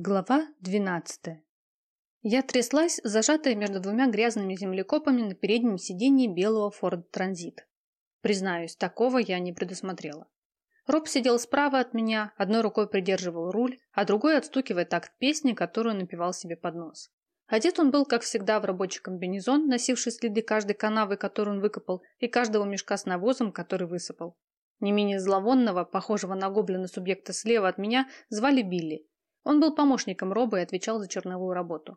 Глава 12. Я тряслась, зажатая между двумя грязными землекопами на переднем сиденье белого Ford Transit. Признаюсь, такого я не предусмотрела. Роб сидел справа от меня, одной рукой придерживал руль, а другой отстукивая такт песни, которую напевал себе под нос. Одет он был, как всегда, в рабочий комбинезон, носивший следы каждой канавы, которую он выкопал, и каждого мешка с навозом, который высыпал. Не менее зловонного, похожего на гоблина субъекта слева от меня, звали Билли, он был помощником Роба и отвечал за черновую работу.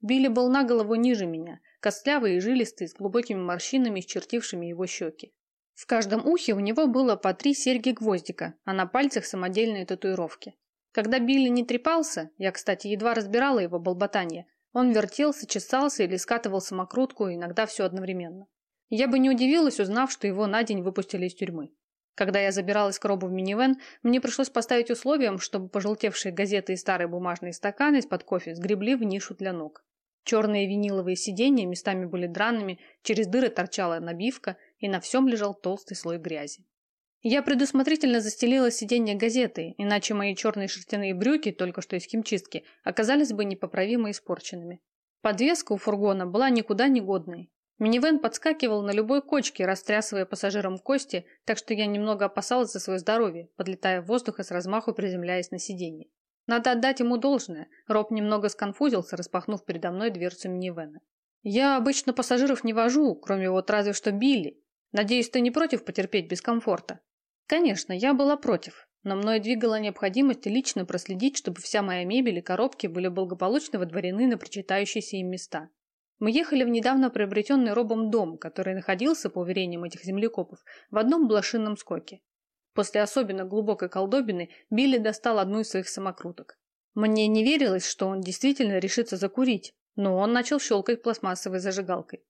Билли был на голову ниже меня, костлявый и жилистый, с глубокими морщинами, исчертившими его щеки. В каждом ухе у него было по три серьги-гвоздика, а на пальцах самодельные татуировки. Когда Билли не трепался, я, кстати, едва разбирала его болботание, он вертелся, чесался или скатывал самокрутку, иногда все одновременно. Я бы не удивилась, узнав, что его на день выпустили из тюрьмы. Когда я забиралась к Робу в минивэн, мне пришлось поставить условием, чтобы пожелтевшие газеты и старые бумажные стаканы из-под кофе сгребли в нишу для ног. Черные виниловые сиденья местами были драными, через дыры торчала набивка, и на всем лежал толстый слой грязи. Я предусмотрительно застелила сиденье газетой, иначе мои черные шерстяные брюки, только что из химчистки, оказались бы непоправимо испорченными. Подвеска у фургона была никуда не годной, Минивэн подскакивал на любой кочке, растрясывая пассажирам кости, так что я немного опасалась за свое здоровье, подлетая в воздух и с размаху приземляясь на сиденье. Надо отдать ему должное. Роб немного сконфузился, распахнув передо мной дверцу минивэна. «Я обычно пассажиров не вожу, кроме вот разве что Билли. Надеюсь, ты не против потерпеть без комфорта?» Конечно, я была против, но мной двигала необходимость лично проследить, чтобы вся моя мебель и коробки были благополучно водворены на причитающиеся им места. Мы ехали в недавно приобретенный Робом дом, который находился, по уверениям этих землекопов, в одном блошинном скоке. После особенно глубокой колдобины Билли достал одну из своих самокруток. Мне не верилось, что он действительно решится закурить, но он начал щелкать пластмассовой зажигалкой.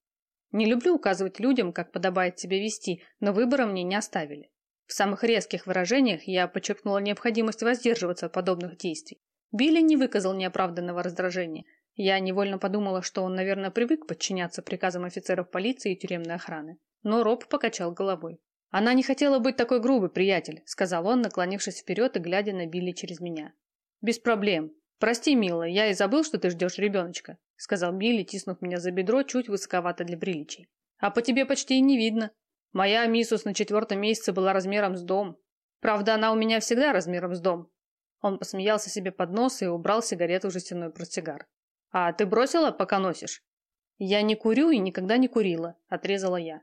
Не люблю указывать людям, как подобает себя вести, но выбора мне не оставили. В самых резких выражениях я подчеркнула необходимость воздерживаться от подобных действий. Билли не выказал неоправданного раздражения – я невольно подумала, что он, наверное, привык подчиняться приказам офицеров полиции и тюремной охраны. Но Роб покачал головой. «Она не хотела быть такой грубой, приятель», — сказал он, наклонившись вперед и глядя на Билли через меня. «Без проблем. Прости, милая, я и забыл, что ты ждешь ребеночка», — сказал Билли, тиснув меня за бедро чуть высоковато для приличий. «А по тебе почти и не видно. Моя миссус на четвертом месяце была размером с дом. Правда, она у меня всегда размером с дом». Он посмеялся себе под нос и убрал сигарету в жестяной портсигар. «А ты бросила, пока носишь?» «Я не курю и никогда не курила», – отрезала я.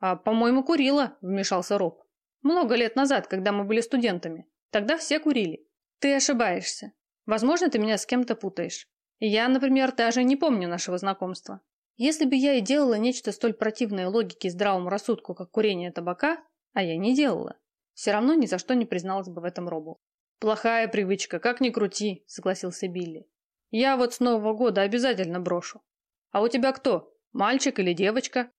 «А, по-моему, курила», – вмешался Роб. «Много лет назад, когда мы были студентами. Тогда все курили». «Ты ошибаешься. Возможно, ты меня с кем-то путаешь. Я, например, даже не помню нашего знакомства. Если бы я и делала нечто столь противное логике и здравому рассудку, как курение табака, а я не делала, все равно ни за что не призналась бы в этом Робу. «Плохая привычка, как ни крути», – согласился Билли. Я вот с Нового года обязательно брошу. А у тебя кто? Мальчик или девочка?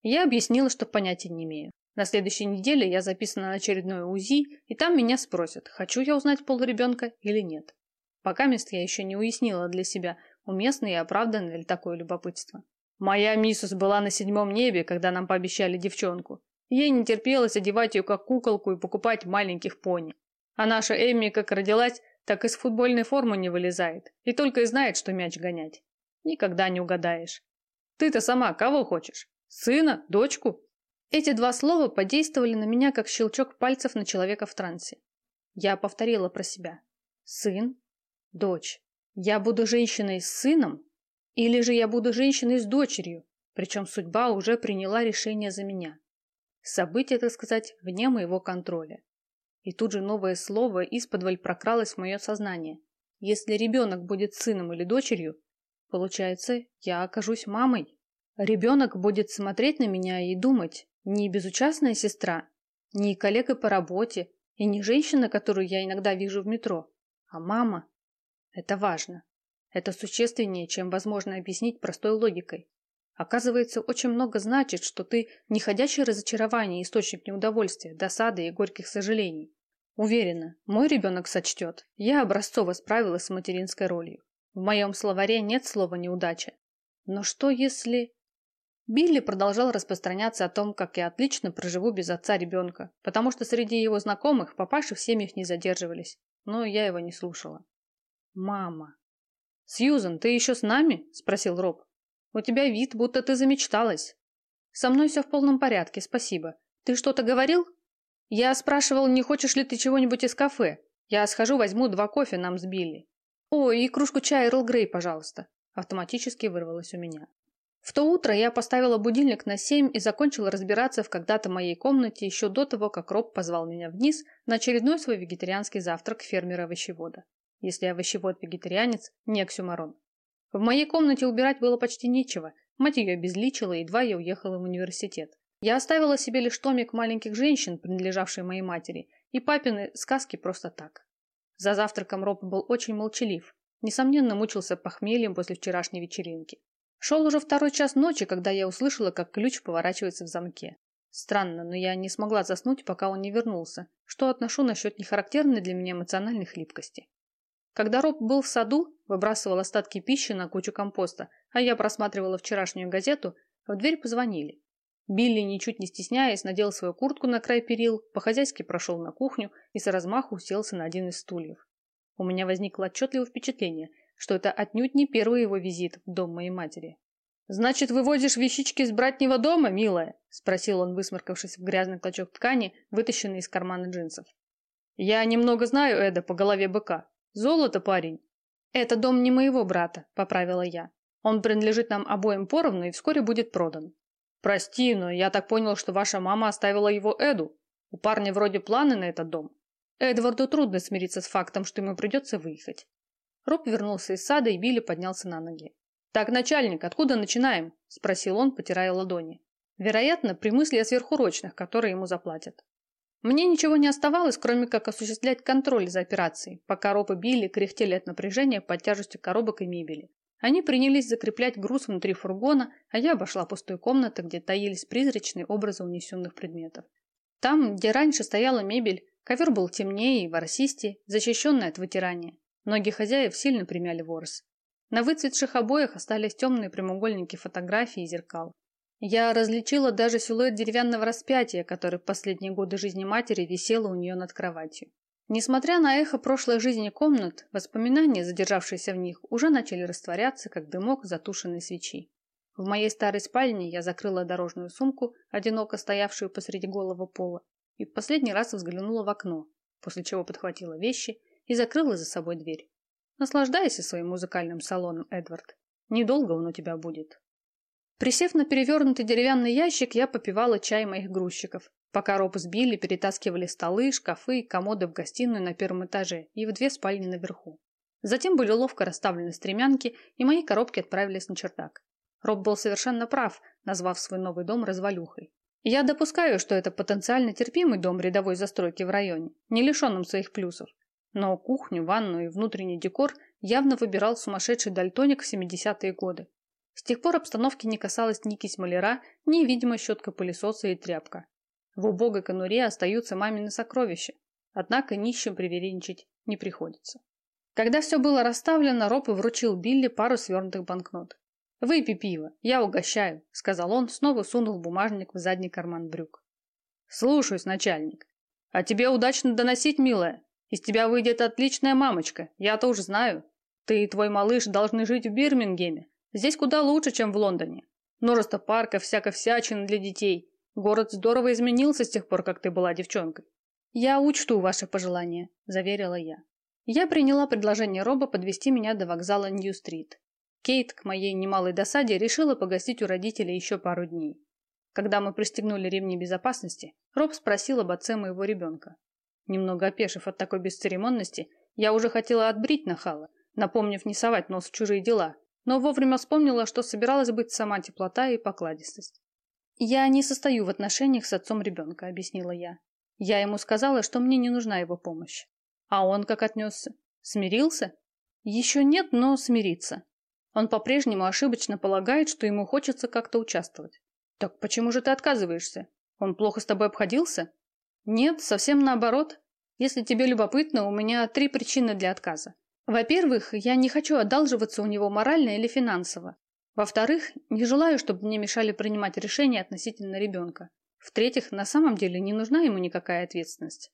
Я объяснила, что понятия не имею. На следующей неделе я записана на очередное УЗИ, и там меня спросят, хочу я узнать пол ребенка или нет. Пока мест я еще не уяснила для себя, уместно и оправданно ли такое любопытство. Моя миссус была на седьмом небе, когда нам пообещали девчонку. Ей не терпелось одевать ее как куколку и покупать маленьких пони. А наша Эмми, как родилась, так из футбольной формы не вылезает и только и знает, что мяч гонять. Никогда не угадаешь. Ты-то сама кого хочешь? Сына? Дочку? Эти два слова подействовали на меня, как щелчок пальцев на человека в трансе. Я повторила про себя. Сын? Дочь. Я буду женщиной с сыном? Или же я буду женщиной с дочерью? Причем судьба уже приняла решение за меня. Событие, так сказать, вне моего контроля. И тут же новое слово исподволь прокралось в мое сознание. Если ребенок будет сыном или дочерью, получается, я окажусь мамой. Ребенок будет смотреть на меня и думать, не безучастная сестра, не коллега по работе и не женщина, которую я иногда вижу в метро, а мама. Это важно. Это существеннее, чем возможно объяснить простой логикой. Оказывается, очень много значит, что ты не ходячее разочарование, источник неудовольствия, досады и горьких сожалений. Уверена, мой ребенок сочтет. Я образцово справилась с материнской ролью. В моем словаре нет слова «неудача». Но что если... Билли продолжал распространяться о том, как я отлично проживу без отца ребенка, потому что среди его знакомых папаши в семьях не задерживались, но я его не слушала. Мама. «Сьюзан, ты еще с нами?» – спросил Роб. «У тебя вид, будто ты замечталась». «Со мной все в полном порядке, спасибо. Ты что-то говорил?» «Я спрашивал, не хочешь ли ты чего-нибудь из кафе? Я схожу, возьму два кофе нам с Билли». «О, и кружку чая Эрл Грей, пожалуйста», – автоматически вырвалось у меня. В то утро я поставила будильник на семь и закончила разбираться в когда-то моей комнате еще до того, как Роб позвал меня вниз на очередной свой вегетарианский завтрак фермера-овощевода если овощевод-вегетарианец не оксюмарон. В моей комнате убирать было почти нечего. Мать ее обезличила, едва я уехала в университет. Я оставила себе лишь томик маленьких женщин, принадлежавший моей матери, и папины сказки просто так. За завтраком Роб был очень молчалив. Несомненно, мучился похмельем после вчерашней вечеринки. Шел уже второй час ночи, когда я услышала, как ключ поворачивается в замке. Странно, но я не смогла заснуть, пока он не вернулся, что отношу насчет нехарактерной для меня эмоциональной хлипкости. Когда Роб был в саду, выбрасывал остатки пищи на кучу компоста, а я просматривала вчерашнюю газету, в дверь позвонили. Билли, ничуть не стесняясь, надел свою куртку на край перил, по-хозяйски прошел на кухню и с размаху уселся на один из стульев. У меня возникло отчетливое впечатление, что это отнюдь не первый его визит в дом моей матери. «Значит, выводишь вещички из братнего дома, милая?» – спросил он, высморкавшись в грязный клочок ткани, вытащенный из кармана джинсов. «Я немного знаю Эда по голове быка. Золото, парень. Это дом не моего брата, поправила я. Он принадлежит нам обоим поровну и вскоре будет продан. Прости, но я так понял, что ваша мама оставила его Эду. У парня вроде планы на этот дом. Эдварду трудно смириться с фактом, что ему придется выехать. Роб вернулся из сада, и Билли поднялся на ноги. «Так, начальник, откуда начинаем?» – спросил он, потирая ладони. Вероятно, при мысли о сверхурочных, которые ему заплатят. Мне ничего не оставалось, кроме как осуществлять контроль за операцией, пока Роб и Билли кряхтели от напряжения под тяжестью коробок и мебели. Они принялись закреплять груз внутри фургона, а я обошла пустую комнату, где таились призрачные образы унесенных предметов. Там, где раньше стояла мебель, ковер был темнее и ворсистее, защищенный от вытирания. Ноги хозяев сильно примяли ворс. На выцветших обоях остались темные прямоугольники фотографий и зеркал. Я различила даже силуэт деревянного распятия, который в последние годы жизни матери висело у нее над кроватью. Несмотря на эхо прошлой жизни комнат, воспоминания, задержавшиеся в них, уже начали растворяться, как дымок затушенной свечи. В моей старой спальне я закрыла дорожную сумку, одиноко стоявшую посреди голого пола, и в последний раз взглянула в окно, после чего подхватила вещи и закрыла за собой дверь. Наслаждайся своим музыкальным салоном, Эдвард. Недолго он у тебя будет. Присев на перевернутый деревянный ящик, я попивала чай моих грузчиков, пока Роб с Билли перетаскивали столы, шкафы и комоды в гостиную на первом этаже и в две спальни наверху. Затем были ловко расставлены стремянки, и мои коробки отправились на чердак. Роб был совершенно прав, назвав свой новый дом развалюхой. Я допускаю, что это потенциально терпимый дом рядовой застройки в районе, не лишенным своих плюсов. Но кухню, ванну и внутренний декор явно выбирал сумасшедший дальтоник в 70-е годы. С тех пор обстановки не касалась ни кисть маляра, ни, видимо, щетка пылесоса и тряпка. В убогой конуре остаются мамины сокровища, однако нищим привередничать не приходится. Когда все было расставлено, Роб вручил Билли пару свернутых банкнот. «Выпей пиво, я угощаю», — сказал он, снова сунув бумажник в задний карман брюк. «Слушаюсь, начальник. А тебе удачно доносить, милая. Из тебя выйдет отличная мамочка, я тоже знаю. Ты и твой малыш должны жить в Бирмингеме, Здесь куда лучше, чем в Лондоне. Множество парков, всякой всячины для детей. Город здорово изменился с тех пор, как ты была девчонкой. Я учту ваши пожелания, заверила я. Я приняла предложение Роба подвести меня до вокзала Нью-стрит. Кейт, к моей немалой досаде, решила погостить у родителей еще пару дней. Когда мы пристегнули ремни безопасности, Роб спросил об отце моего ребенка. Немного опешив от такой бесцеремонности, я уже хотела отбрить нахала, напомнив не совать нос в чужие дела, но вовремя вспомнила, что собиралась быть сама теплота и покладистость. «Я не состою в отношениях с отцом ребенка», — объяснила я. Я ему сказала, что мне не нужна его помощь. А он как отнесся? Смирился? Еще нет, но смирится. Он по-прежнему ошибочно полагает, что ему хочется как-то участвовать. Так почему же ты отказываешься? Он плохо с тобой обходился? Нет, совсем наоборот. Если тебе любопытно, у меня три причины для отказа. Во-первых, я не хочу одалживаться у него морально или финансово. Во-вторых, не желаю, чтобы мне мешали принимать решения относительно ребенка. В-третьих, на самом деле не нужна ему никакая ответственность.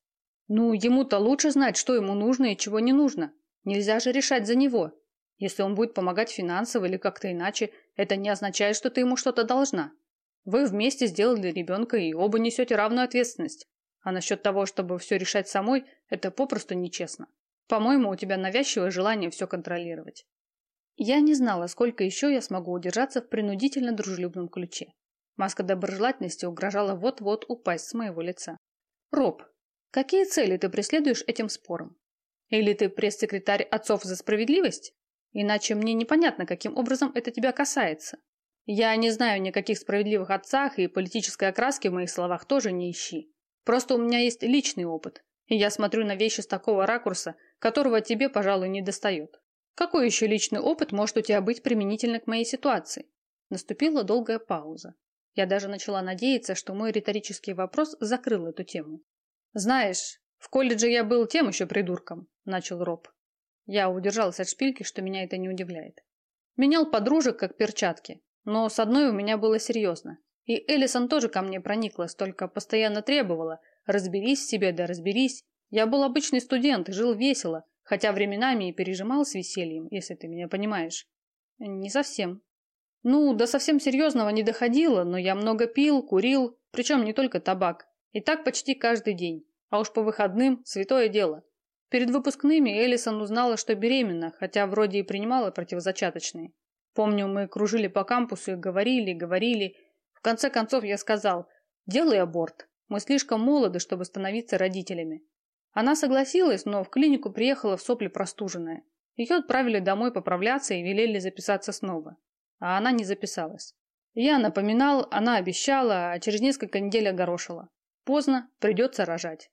Ну, ему-то лучше знать, что ему нужно и чего не нужно. Нельзя же решать за него. Если он будет помогать финансово или как-то иначе, это не означает, что ты ему что-то должна. Вы вместе сделали ребенка и оба несете равную ответственность. А насчет того, чтобы все решать самой, это попросту нечестно. По-моему, у тебя навязчивое желание все контролировать. Я не знала, сколько еще я смогу удержаться в принудительно дружелюбном ключе. Маска доброжелательности угрожала вот-вот упасть с моего лица. Роб, какие цели ты преследуешь этим спором? Или ты пресс-секретарь отцов за справедливость? Иначе мне непонятно, каким образом это тебя касается. Я не знаю никаких справедливых отцах, и политической окраски в моих словах тоже не ищи. Просто у меня есть личный опыт, и я смотрю на вещи с такого ракурса, которого тебе, пожалуй, не достает. Какой еще личный опыт может у тебя быть применительно к моей ситуации? Наступила долгая пауза. Я даже начала надеяться, что мой риторический вопрос закрыл эту тему. «Знаешь, в колледже я был тем еще придурком», – начал Роб. Я удержалась от шпильки, что меня это не удивляет. Менял подружек, как перчатки, но с одной у меня было серьезно. И Элисон тоже ко мне прониклась, только постоянно требовала «разберись в себе, да разберись». Я был обычный студент жил весело, хотя временами и пережимал с весельем, если ты меня понимаешь. Не совсем. Ну, до совсем серьезного не доходило, но я много пил, курил, причем не только табак. И так почти каждый день. А уж по выходным – святое дело. Перед выпускными Элисон узнала, что беременна, хотя вроде и принимала противозачаточные. Помню, мы кружили по кампусу и говорили, говорили. В конце концов я сказал, делай аборт. Мы слишком молоды, чтобы становиться родителями. Она согласилась, но в клинику приехала в сопли простуженная. Ее отправили домой поправляться и велели записаться снова. А она не записалась. Я напоминал, она обещала, а через несколько недель огорошила. Поздно, придется рожать.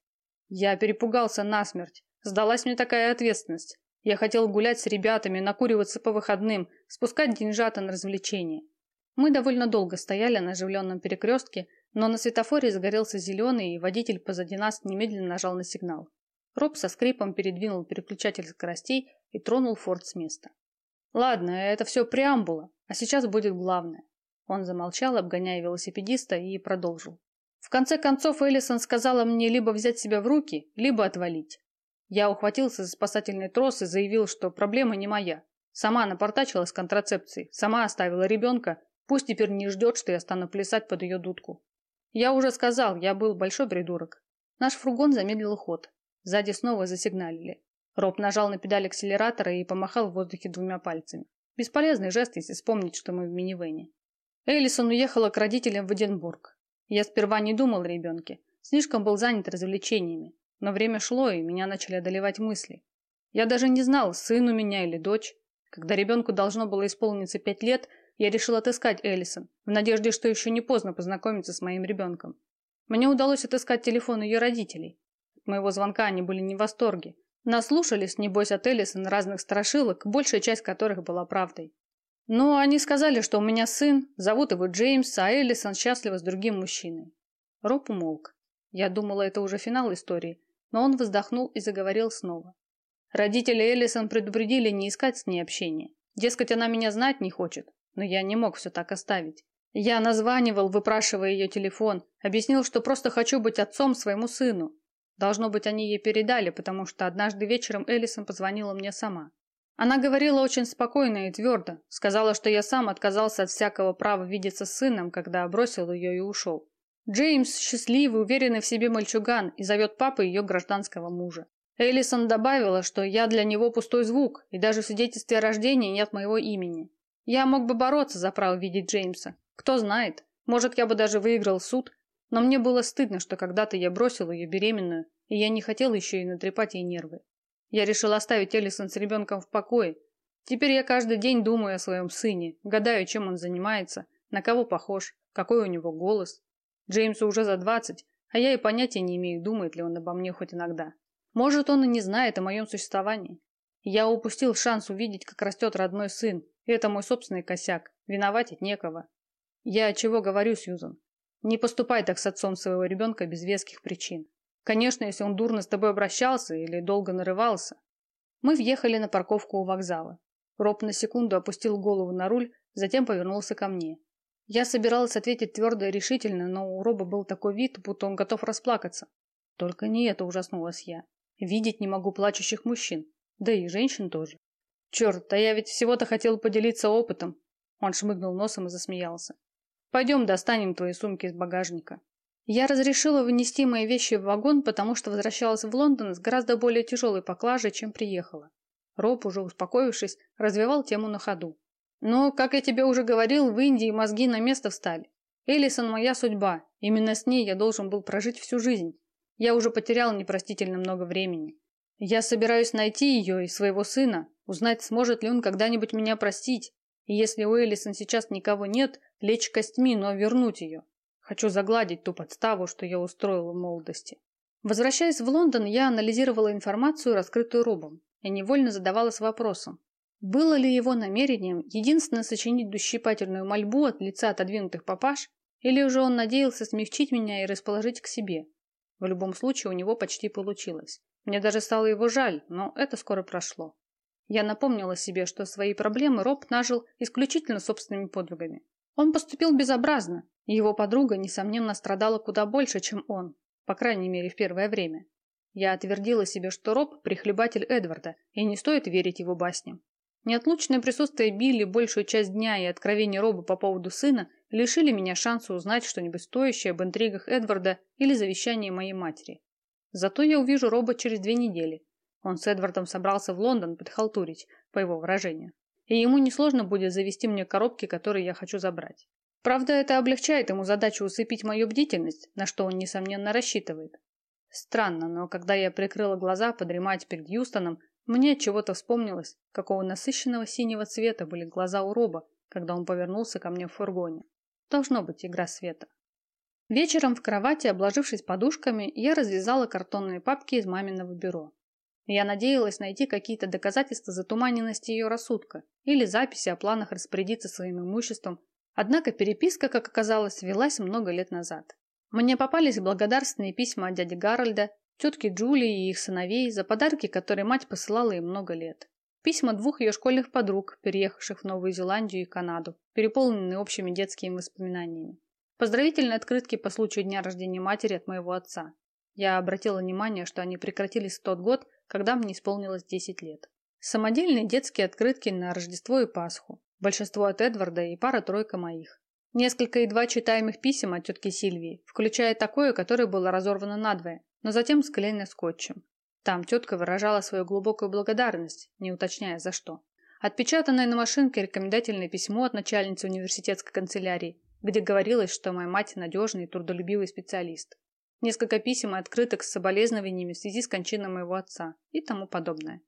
Я перепугался насмерть. Сдалась мне такая ответственность. Я хотел гулять с ребятами, накуриваться по выходным, спускать деньжата на развлечения. Мы довольно долго стояли на оживленном перекрестке, но на светофоре загорелся зеленый, и водитель позади нас немедленно нажал на сигнал. Роб со скрипом передвинул переключатель скоростей и тронул Форд с места. «Ладно, это все преамбула, а сейчас будет главное». Он замолчал, обгоняя велосипедиста, и продолжил. В конце концов, Эллисон сказала мне либо взять себя в руки, либо отвалить. Я ухватился за спасательный трос и заявил, что проблема не моя. Сама напортачила с контрацепцией, сама оставила ребенка, пусть теперь не ждет, что я стану плясать под ее дудку. Я уже сказал, я был большой придурок. Наш фургон замедлил ход. Сзади снова засигналили. Роб нажал на педаль акселератора и помахал в воздухе двумя пальцами. Бесполезный жест, если вспомнить, что мы в минивэне. Эллисон уехала к родителям в Эдинбург. Я сперва не думал о ребенке. Слишком был занят развлечениями. Но время шло, и меня начали одолевать мысли. Я даже не знал, сын у меня или дочь. Когда ребенку должно было исполниться пять лет, я решил отыскать Эллисон, в надежде, что еще не поздно познакомиться с моим ребенком. Мне удалось отыскать телефон ее родителей. От моего звонка они были не в восторге. Наслушались, небось, от Эллисон разных страшилок, большая часть которых была правдой. Но они сказали, что у меня сын, зовут его Джеймс, а Эллисон счастлива с другим мужчиной. Роб умолк. Я думала, это уже финал истории, но он вздохнул и заговорил снова. Родители Эллисон предупредили не искать с ней общения. Дескать, она меня знать не хочет, но я не мог все так оставить. Я названивал, выпрашивая ее телефон, объяснил, что просто хочу быть отцом своему сыну. Должно быть, они ей передали, потому что однажды вечером Эллисон позвонила мне сама. Она говорила очень спокойно и твердо, сказала, что я сам отказался от всякого права видеться с сыном, когда бросил ее и ушел. Джеймс счастливый, уверенный в себе мальчуган и зовет папы ее гражданского мужа. Эллисон добавила, что я для него пустой звук, и даже в свидетельстве о рождении нет моего имени. Я мог бы бороться за право видеть Джеймса. Кто знает, может, я бы даже выиграл суд, но мне было стыдно, что когда-то я бросил ее беременную, и я не хотел еще и натрепать ей нервы. Я решил оставить Эллисон с ребенком в покое. Теперь я каждый день думаю о своем сыне, гадаю, чем он занимается, на кого похож, какой у него голос. Джеймсу уже за двадцать, а я и понятия не имею, думает ли он обо мне хоть иногда. Может, он и не знает о моем существовании. Я упустил шанс увидеть, как растет родной сын, это мой собственный косяк, виноватить некого. Я чего говорю, Сьюзан? Не поступай так с отцом своего ребенка без веских причин. Конечно, если он дурно с тобой обращался или долго нарывался. Мы въехали на парковку у вокзала. Роб на секунду опустил голову на руль, затем повернулся ко мне. Я собиралась ответить твердо и решительно, но у Роба был такой вид, будто он готов расплакаться. Только не это ужаснулась я. Видеть не могу плачущих мужчин. Да и женщин тоже. Черт, а я ведь всего-то хотел поделиться опытом. Он шмыгнул носом и засмеялся. Пойдем достанем твои сумки из багажника. Я разрешила вынести мои вещи в вагон, потому что возвращалась в Лондон с гораздо более тяжелой поклажей, чем приехала. Роб, уже успокоившись, развивал тему на ходу. Но, как я тебе уже говорил, в Индии мозги на место встали. Элисон моя судьба. Именно с ней я должен был прожить всю жизнь. Я уже потерял непростительно много времени. Я собираюсь найти ее и своего сына, узнать, сможет ли он когда-нибудь меня простить. И если у Элисон сейчас никого нет, лечь костьми, но вернуть ее. Хочу загладить ту подставу, что я устроил в молодости. Возвращаясь в Лондон, я анализировала информацию, раскрытую Робом, и невольно задавалась вопросом, было ли его намерением единственно сочинить дущипательную мольбу от лица отодвинутых папаш, или уже он надеялся смягчить меня и расположить к себе? В любом случае у него почти получилось. Мне даже стало его жаль, но это скоро прошло. Я напомнила себе, что свои проблемы Роб нажил исключительно собственными подвигами. Он поступил безобразно, и его подруга, несомненно, страдала куда больше, чем он, по крайней мере, в первое время. Я отвердила себе, что Роб – прихлебатель Эдварда, и не стоит верить его басням. Неотлучное присутствие Билли большую часть дня и откровения Роба по поводу сына лишили меня шанса узнать что-нибудь стоящее об интригах Эдварда или завещании моей матери. Зато я увижу Роба через две недели. Он с Эдвардом собрался в Лондон подхалтурить, по его выражению. И ему несложно будет завести мне коробки, которые я хочу забрать. Правда, это облегчает ему задачу усыпить мою бдительность, на что он, несомненно, рассчитывает. Странно, но когда я прикрыла глаза подремать перед Юстоном, мне от чего-то вспомнилось, какого насыщенного синего цвета были глаза у Роба, когда он повернулся ко мне в фургоне. Должно быть игра света. Вечером в кровати, обложившись подушками, я развязала картонные папки из маминого бюро. Я надеялась найти какие-то доказательства затуманенности ее рассудка или записи о планах распорядиться своим имуществом, однако переписка, как оказалось, велась много лет назад. Мне попались благодарственные письма от дяди Гарольда тетки Джулии и их сыновей за подарки, которые мать посылала им много лет. Письма двух ее школьных подруг, переехавших в Новую Зеландию и Канаду, переполненные общими детскими воспоминаниями. Поздравительные открытки по случаю дня рождения матери от моего отца. Я обратила внимание, что они прекратились в тот год, когда мне исполнилось 10 лет. Самодельные детские открытки на Рождество и Пасху. Большинство от Эдварда и пара-тройка моих. Несколько едва читаемых писем от тетки Сильвии, включая такое, которое было разорвано надвое, но затем склеено скотчем. Там тетка выражала свою глубокую благодарность, не уточняя за что. Отпечатанное на машинке рекомендательное письмо от начальницы университетской канцелярии, где говорилось, что моя мать надежный и трудолюбивый специалист. Несколько писем и открыток с соболезнованиями в связи с кончиной моего отца и тому подобное.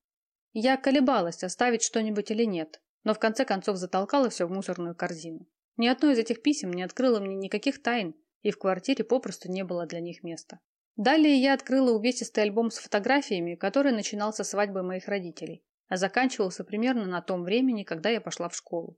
Я колебалась, оставить что-нибудь или нет, но в конце концов затолкала все в мусорную корзину. Ни одно из этих писем не открыло мне никаких тайн, и в квартире попросту не было для них места. Далее я открыла увесистый альбом с фотографиями, который начинался с свадьбы моих родителей, а заканчивался примерно на том времени, когда я пошла в школу.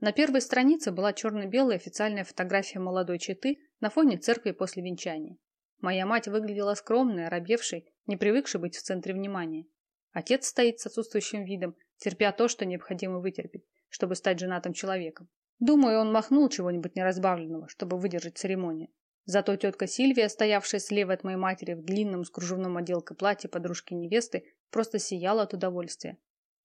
На первой странице была черно-белая официальная фотография молодой четы на фоне церкви после венчания. Моя мать выглядела скромной, оробевшей, не привыкшей быть в центре внимания. Отец стоит с отсутствующим видом, терпя то, что необходимо вытерпеть, чтобы стать женатым человеком. Думаю, он махнул чего-нибудь неразбавленного, чтобы выдержать церемонию. Зато тетка Сильвия, стоявшая слева от моей матери в длинном с кружевном отделкой платье подружки невесты, просто сияла от удовольствия.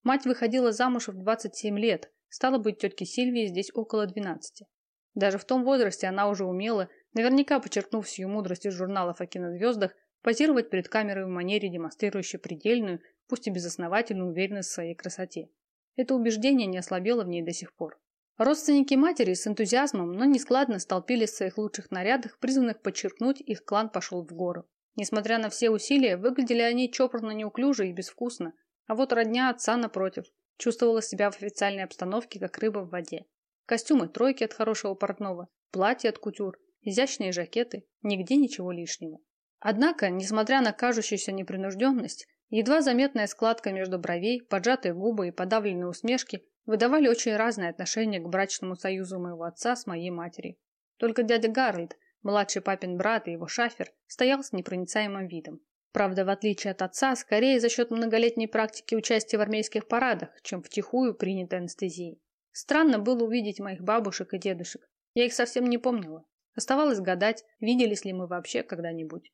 Мать выходила замуж в 27 лет, стало быть, тетке Сильвии здесь около 12. Даже в том возрасте она уже умела, наверняка подчеркнув всю мудрость из журналов о кинозвездах, позировать перед камерой в манере, демонстрирующей предельную, пусть и безосновательную уверенность в своей красоте. Это убеждение не ослабело в ней до сих пор. Родственники матери с энтузиазмом, но нескладно столпились в своих лучших нарядах, призванных подчеркнуть, их клан пошел в гору. Несмотря на все усилия, выглядели они чопорно неуклюже и безвкусно, а вот родня отца, напротив, чувствовала себя в официальной обстановке, как рыба в воде. Костюмы тройки от хорошего портного, платья от кутюр, изящные жакеты, нигде ничего лишнего. Однако, несмотря на кажущуюся непринужденность, едва заметная складка между бровей, поджатые губы и подавленные усмешки выдавали очень разные отношения к брачному союзу моего отца с моей матерью. Только дядя Гарольд, младший папин брат и его шафер, стоял с непроницаемым видом. Правда, в отличие от отца, скорее за счет многолетней практики участия в армейских парадах, чем втихую принятой анестезией. Странно было увидеть моих бабушек и дедушек. Я их совсем не помнила. Оставалось гадать, виделись ли мы вообще когда-нибудь.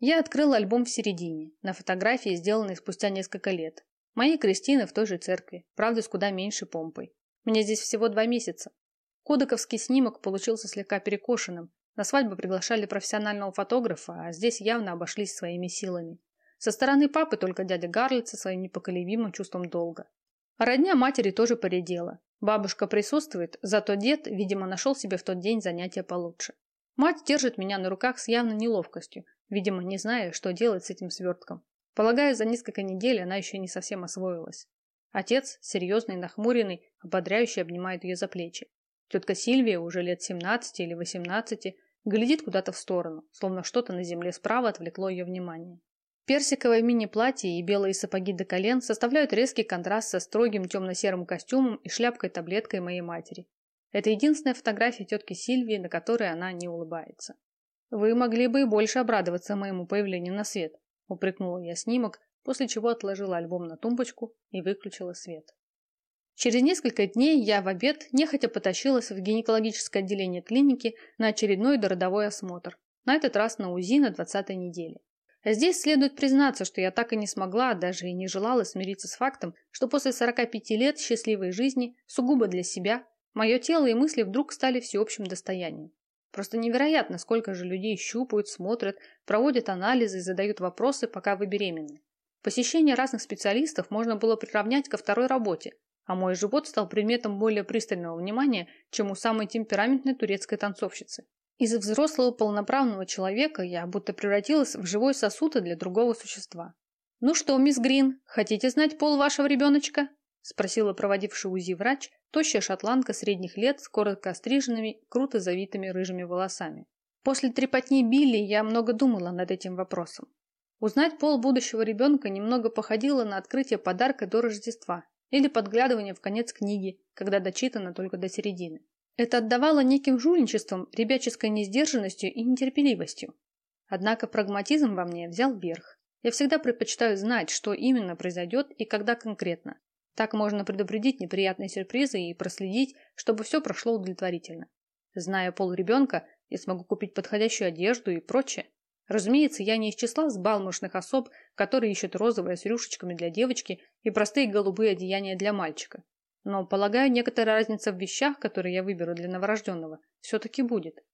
Я открыла альбом в середине, на фотографии, сделанной спустя несколько лет. Мои крестины в той же церкви, правда, с куда меньше помпой. Мне здесь всего два месяца. Кодековский снимок получился слегка перекошенным. На свадьбу приглашали профессионального фотографа, а здесь явно обошлись своими силами. Со стороны папы только дядя Гарлет со своим непоколебимым чувством долга. А родня матери тоже поредела. Бабушка присутствует, зато дед, видимо, нашел себе в тот день занятие получше. Мать держит меня на руках с явной неловкостью, видимо, не зная, что делать с этим свертком. Полагаю, за несколько недель она еще не совсем освоилась. Отец, серьезный, нахмуренный, ободряюще обнимает ее за плечи. Тетка Сильвия, уже лет 17 или 18, глядит куда-то в сторону, словно что-то на земле справа отвлекло ее внимание. Персиковое мини-платье и белые сапоги до колен составляют резкий контраст со строгим темно-серым костюмом и шляпкой-таблеткой моей матери. Это единственная фотография тетки Сильвии, на которой она не улыбается. Вы могли бы и больше обрадоваться моему появлению на свет, упрекнула я снимок, после чего отложила альбом на тумбочку и выключила свет. Через несколько дней я в обед нехотя потащилась в гинекологическое отделение клиники на очередной дородовой осмотр, на этот раз на УЗИ на 20-й неделе. Здесь следует признаться, что я так и не смогла, даже и не желала смириться с фактом, что после 45 лет счастливой жизни, сугубо для себя, мое тело и мысли вдруг стали всеобщим достоянием. Просто невероятно, сколько же людей щупают, смотрят, проводят анализы и задают вопросы, пока вы беременны. Посещение разных специалистов можно было приравнять ко второй работе, а мой живот стал предметом более пристального внимания, чем у самой темпераментной турецкой танцовщицы. Из взрослого полноправного человека я будто превратилась в живой сосуд для другого существа. «Ну что, мисс Грин, хотите знать пол вашего ребеночка?» спросила проводивший УЗИ врач, тощая шотландка средних лет с коротко остриженными, круто завитыми рыжими волосами. После трепотни Билли я много думала над этим вопросом. Узнать пол будущего ребенка немного походило на открытие подарка до Рождества или подглядывание в конец книги, когда дочитано только до середины. Это отдавало неким жульничеством, ребяческой несдержанностью и нетерпеливостью. Однако прагматизм во мне взял верх. Я всегда предпочитаю знать, что именно произойдет и когда конкретно. Так можно предупредить неприятные сюрпризы и проследить, чтобы все прошло удовлетворительно. Зная пол ребенка, я смогу купить подходящую одежду и прочее. Разумеется, я не из числа взбалмошных особ, которые ищут розовое с рюшечками для девочки и простые голубые одеяния для мальчика. Но, полагаю, некоторая разница в вещах, которые я выберу для новорожденного, все-таки будет.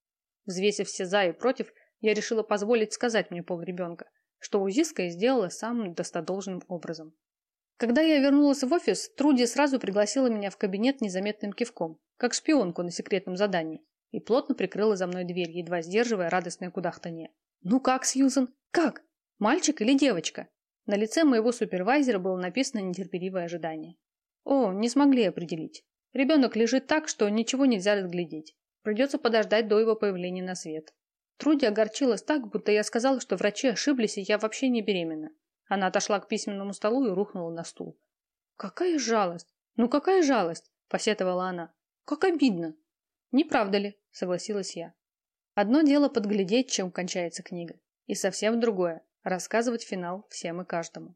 Взвесив все за и против, я решила позволить сказать мне пол ребенка, что УЗИска сделала самым достодолжным образом. Когда я вернулась в офис, Труди сразу пригласила меня в кабинет незаметным кивком, как шпионку на секретном задании, и плотно прикрыла за мной дверь, едва сдерживая радостное кудахтанье. «Ну как, Сьюзен? Как? Мальчик или девочка?» На лице моего супервайзера было написано нетерпеливое ожидание. О, не смогли определить. Ребенок лежит так, что ничего нельзя разглядеть. Придется подождать до его появления на свет. Труди огорчилась так, будто я сказала, что врачи ошиблись, и я вообще не беременна. Она отошла к письменному столу и рухнула на стул. «Какая жалость! Ну какая жалость!» – посетовала она. «Как обидно!» «Не правда ли?» – согласилась я. Одно дело подглядеть, чем кончается книга, и совсем другое – рассказывать финал всем и каждому.